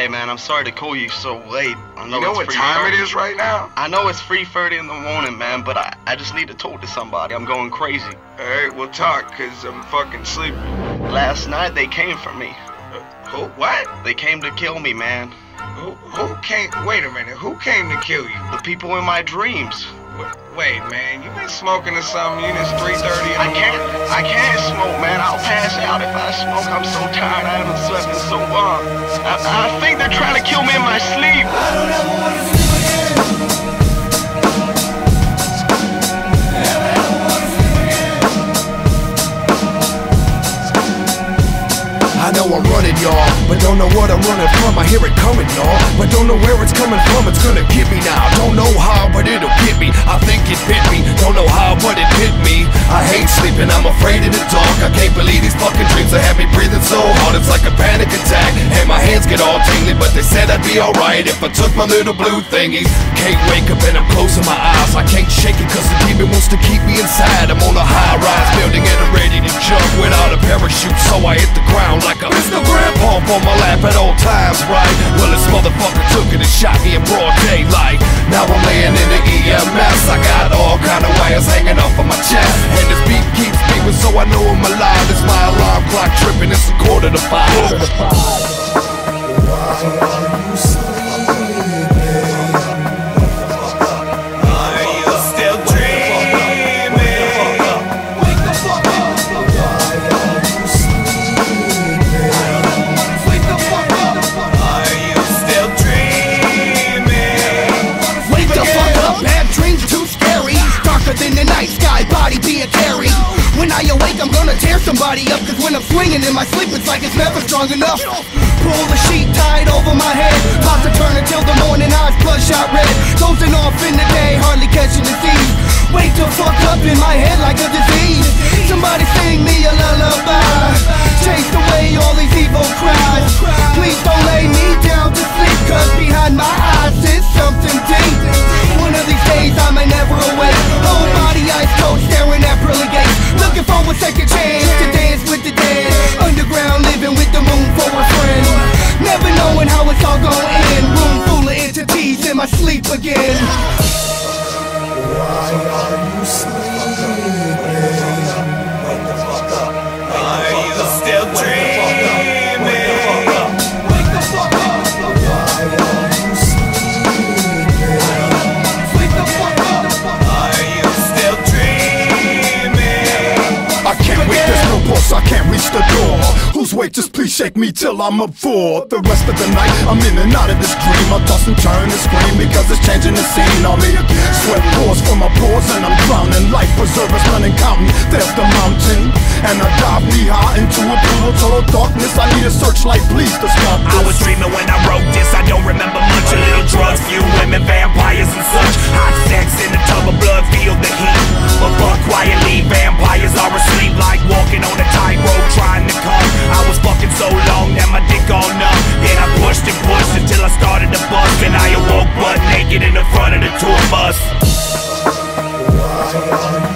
Hey man, I'm sorry to call you so late. I know You know what time it thirty. is right now? I know it's 3:30 in the morning, man, but I, I just need to talk to somebody. I'm going crazy. Alright, we'll talk, cause I'm fucking sleepy. Last night they came for me. Uh, who? What? They came to kill me, man. Who, who came? Wait a minute. Who came to kill you? The people in my dreams. Wait, man. You been smoking or something? You it's 3:30 in the I can't. I can't smoke, man. I'll pass out if I smoke. I'm so tired. I haven't slept in so long. I, I think they're trying to kill me in my sleep. I'm running from. I hear it coming, y'all, but don't know where it's coming from. It's gonna get me now. Don't know how, but it'll get me. I think it bit me. Don't know how, but it hit me. I hate sleeping. I'm afraid of the dark. I can't believe these fucking dreams that have me breathing so hard. It's like a panic attack, and my hands get all tingly. But they said I'd be alright if I took my little blue thingies. Can't wake up and I'm closing my eyes. I can't shake it 'cause the demon wants to keep me inside. I'm on a high-rise building and I'm ready to jump without a parachute, so I hit the ground like a Mr. Grandpa on my lap at all times, right? Well, this motherfucker took it and shot me in broad daylight. Now I'm laying in the EMS. I got all kind of wires hanging off of my chest, and this beat keeps beeping, so I know I'm alive. It's my alarm clock tripping. It's a quarter to five. Are somebody up. Cause when I'm swinging in my sleep, it's like it's never strong enough. Pull the sheet tied over my head. Toss and turn until the morning, eyes bloodshot red. Dozing off in the day, hardly catching the thief. Wake the fuck up in my head like a disease. Somebody sing me a lullaby. Chase away all these evil cries. Wait, just please shake me till I'm up for the rest of the night. I'm in and out of this dream. I toss and turn and scream because it's changing the scene on me. Sweat pours from my pores and I'm drowning. Life preservers running, counting. There's the mountain. And I dive knee high into a pool of total darkness. I need a searchlight, please, to stop I was dreaming when I wrote this. I don't remember much. A little drugs, few women, vampires, and such. Hot sex in Brasil.